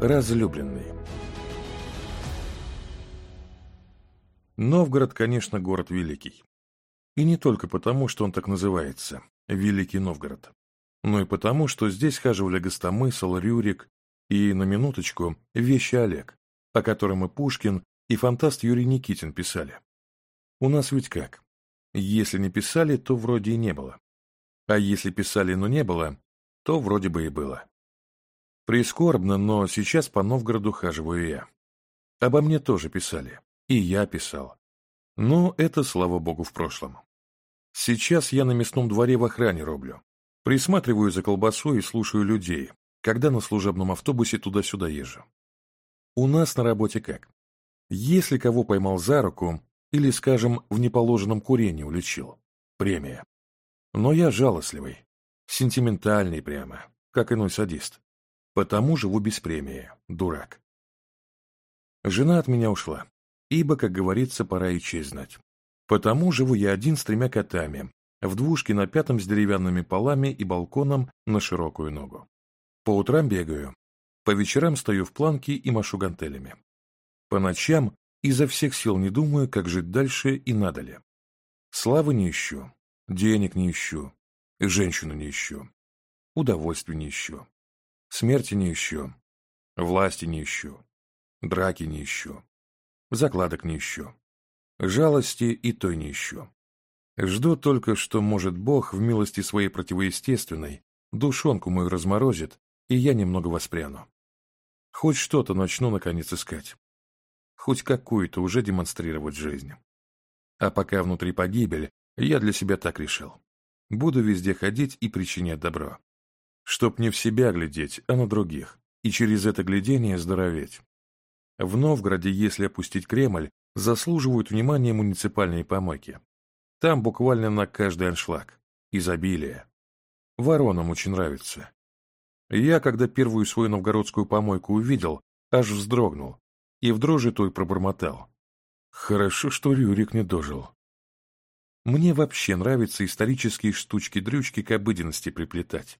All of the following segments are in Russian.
Разлюбленный. Новгород, конечно, город великий. И не только потому, что он так называется – Великий Новгород, но и потому, что здесь хаживали Гостомысл, Рюрик и, на минуточку, Вещи Олег, о котором и Пушкин, и фантаст Юрий Никитин писали. У нас ведь как? Если не писали, то вроде и не было. А если писали, но не было, то вроде бы и было. Прискорбно, но сейчас по Новгороду хаживаю я. Обо мне тоже писали. И я писал. Но это, слава богу, в прошлом. Сейчас я на мясном дворе в охране роблю. Присматриваю за колбасой и слушаю людей, когда на служебном автобусе туда-сюда езжу. У нас на работе как? Если кого поймал за руку или, скажем, в неположенном курении уличил, премия. Но я жалостливый, сентиментальный прямо, как иной садист. Потому живу без премии, дурак. Жена от меня ушла, ибо, как говорится, пора и честь знать. Потому живу я один с тремя котами, в двушке на пятом с деревянными полами и балконом на широкую ногу. По утрам бегаю, по вечерам стою в планке и машу гантелями. По ночам изо всех сил не думаю, как жить дальше и надо ли. Славы не ищу, денег не ищу, женщину не ищу, удовольствия не ищу. Смерти не ищу, власти не ищу, драки не ищу, закладок не ищу, жалости и той не ищу. Жду только, что, может, Бог в милости своей противоестественной душонку мою разморозит, и я немного воспряну. Хоть что-то начну, наконец, искать. Хоть какую-то уже демонстрировать жизнь. А пока внутри погибель, я для себя так решил. Буду везде ходить и причинять добро чтоб не в себя глядеть, а на других, и через это глядение здороветь. В Новгороде, если опустить Кремль, заслуживают внимания муниципальные помойки. Там буквально на каждый аншлаг. Изобилие. Воронам очень нравится. Я, когда первую свою новгородскую помойку увидел, аж вздрогнул и в дрожи той пробормотал. Хорошо, что Рюрик не дожил. Мне вообще нравится исторические штучки-дрючки к обыденности приплетать.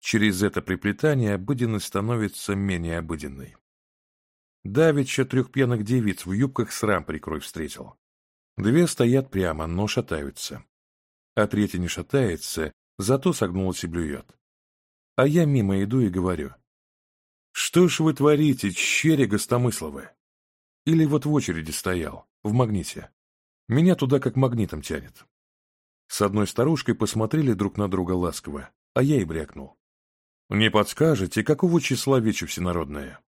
Через это приплетание обыденность становится менее обыденной. Давича трех пьяных девиц в юбках срам прикрой встретил. Две стоят прямо, но шатаются. А третья не шатается, зато согнулась и блюет. А я мимо иду и говорю. «Что ж вы творите, черри гостомысловы?» Или вот в очереди стоял, в магните. Меня туда как магнитом тянет. С одной старушкой посмотрели друг на друга ласково, а я и брякнул. Не подскажете, какого числа вече всенародное?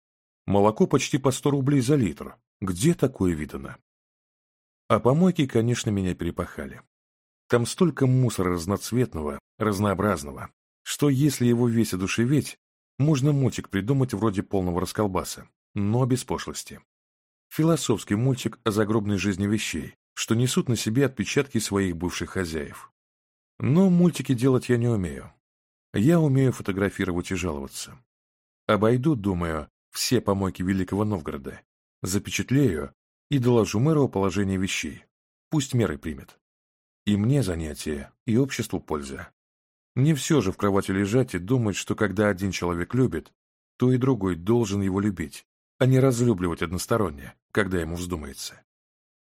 Молоко почти по сто рублей за литр. Где такое видано? А помойки, конечно, меня перепахали. Там столько мусора разноцветного, разнообразного, что если его весь одушеветь, можно мультик придумать вроде полного расколбаса, но без пошлости. Философский мультик о загробной жизни вещей, что несут на себе отпечатки своих бывших хозяев. Но мультики делать я не умею, я умею фотографировать и жаловаться. Обойду, думаю, все помойки Великого Новгорода, запечатлею и доложу мэру о положении вещей. Пусть меры примет. И мне занятие, и обществу польза. Не все же в кровати лежать и думать, что когда один человек любит, то и другой должен его любить, а не разлюбливать односторонне, когда ему вздумается.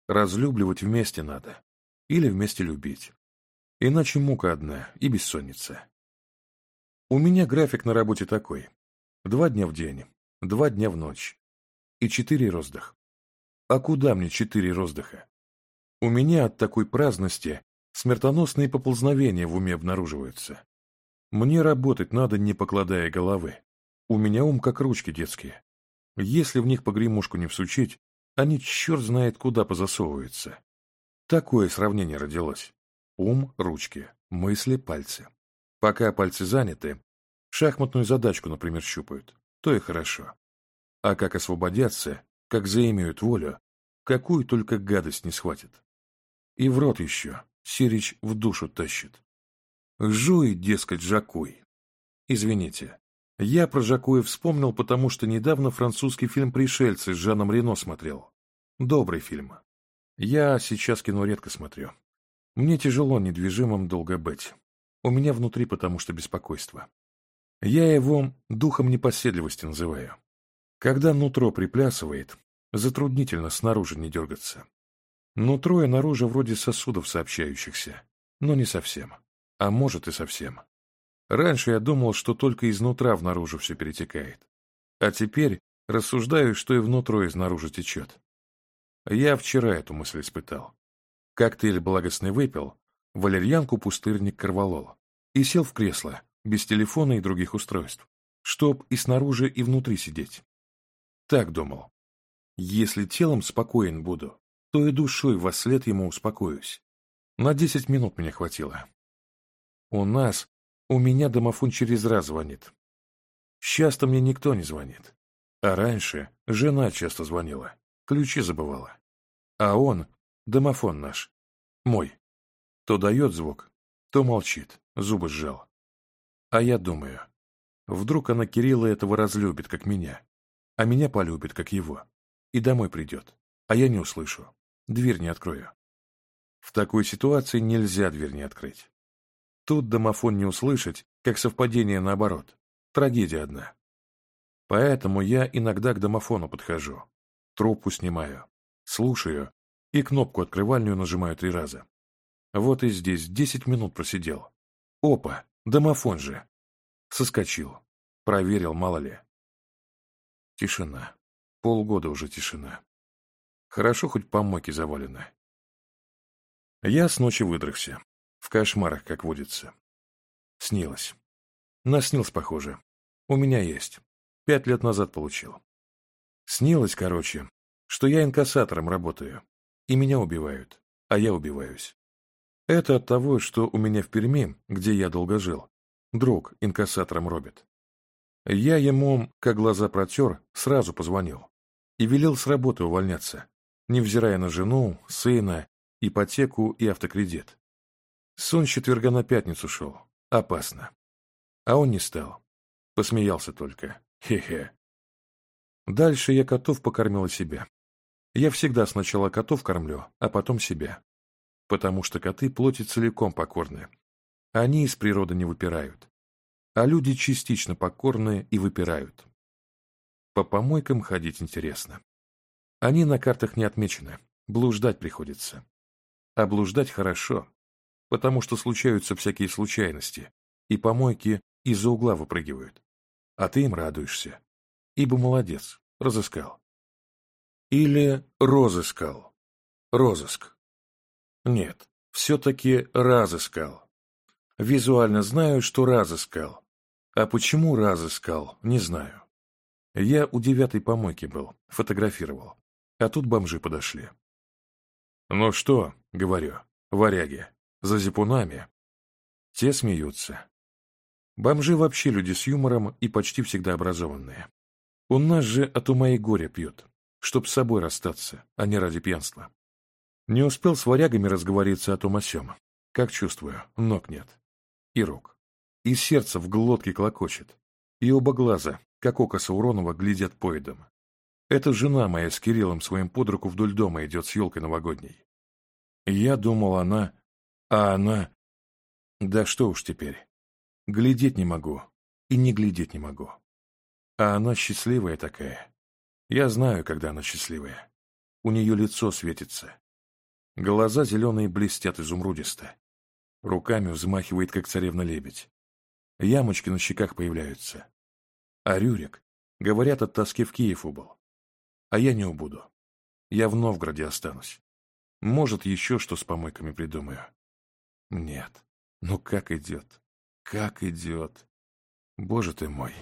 Разлюбливать вместе надо. Или вместе любить. Иначе мука одна и бессонница. У меня график на работе такой. Два дня в день, два дня в ночь и четыре роздых. А куда мне четыре роздыха? У меня от такой праздности смертоносные поползновения в уме обнаруживаются. Мне работать надо, не покладая головы. У меня ум как ручки детские. Если в них погремушку не всучить, они черт знает куда позасовываются. Такое сравнение родилось. Ум, ручки, мысли, пальцы. Пока пальцы заняты, шахматную задачку, например, щупают, то и хорошо. А как освободятся, как заимеют волю, какую только гадость не схватит. И в рот еще Сирич в душу тащит. Жуй, дескать, Жакуй. Извините, я про Жакуя вспомнил, потому что недавно французский фильм «Пришельцы» с Жаном Рено смотрел. Добрый фильм. Я сейчас кино редко смотрю. Мне тяжело недвижимым долго быть у меня внутри потому что беспокойство. Я его духом непоседливости называю. Когда нутро приплясывает, затруднительно снаружи не дергаться. Нутро и наружу вроде сосудов сообщающихся, но не совсем. А может и совсем. Раньше я думал, что только изнутра в наружу все перетекает. А теперь рассуждаю, что и внутрь и изнаружи течет. Я вчера эту мысль испытал. Коктейль благостный выпил, валерьянку пустырник корвалола и сел в кресло, без телефона и других устройств, чтоб и снаружи, и внутри сидеть. Так думал. Если телом спокоен буду, то и душой во след ему успокоюсь. На десять минут мне хватило. У нас, у меня домофон через раз звонит. Часто мне никто не звонит. А раньше жена часто звонила, ключи забывала. А он, домофон наш, мой, то дает звук, то молчит, зубы сжал. А я думаю, вдруг она Кирилла этого разлюбит, как меня, а меня полюбит, как его, и домой придет, а я не услышу, дверь не открою. В такой ситуации нельзя дверь не открыть. Тут домофон не услышать, как совпадение наоборот. Трагедия одна. Поэтому я иногда к домофону подхожу, трубку снимаю, слушаю и кнопку открывальную нажимаю три раза. Вот и здесь десять минут просидел. Опа, домофон же. Соскочил. Проверил, мало ли. Тишина. Полгода уже тишина. Хорошо, хоть помойки завалены. Я с ночи выдрыхся. В кошмарах, как водится. Снилось. Наснилось, похоже. У меня есть. Пять лет назад получил. Снилось, короче, что я инкассатором работаю. И меня убивают, а я убиваюсь. Это от того, что у меня в Перми, где я долго жил, друг инкассатором робит. Я ему, как глаза протер, сразу позвонил и велел с работы увольняться, невзирая на жену, сына, ипотеку и автокредит. Сон четверга на пятницу шел. Опасно. А он не стал. Посмеялся только. Хе-хе. Дальше я котов покормил себя. Я всегда сначала котов кормлю, а потом себя потому что коты плоти целиком покорны. Они из природы не выпирают. А люди частично покорные и выпирают. По помойкам ходить интересно. Они на картах не отмечены, блуждать приходится. А блуждать хорошо, потому что случаются всякие случайности, и помойки из-за угла выпрыгивают. А ты им радуешься, ибо молодец, разыскал. Или розыскал. Розыск. Нет, все-таки разыскал. Визуально знаю, что разыскал. А почему разыскал, не знаю. Я у девятой помойки был, фотографировал. А тут бомжи подошли. «Ну что?» — говорю. «Варяги. За зипунами». Те смеются. Бомжи вообще люди с юмором и почти всегда образованные. У нас же от ума и горя пьют, чтоб с собой расстаться, а не ради пьянства. Не успел с варягами разговориться о том о сём. Как чувствую, ног нет. И рук. И сердце в глотке клокочет. И оба глаза, как око Сауронова, глядят поедом. Это жена моя с Кириллом своим под руку вдоль дома идет с елкой новогодней. Я думал, она... А она... Да что уж теперь. Глядеть не могу. И не глядеть не могу. А она счастливая такая. Я знаю, когда она счастливая. У нее лицо светится. Глаза зеленые блестят изумрудисто. Руками взмахивает, как царевна-лебедь. Ямочки на щеках появляются. А Рюрик, говорят, от тоски в Киев убыл. А я не убуду. Я в Новгороде останусь. Может, еще что с помойками придумаю. Нет. Ну как идет? Как идет? Боже ты мой!»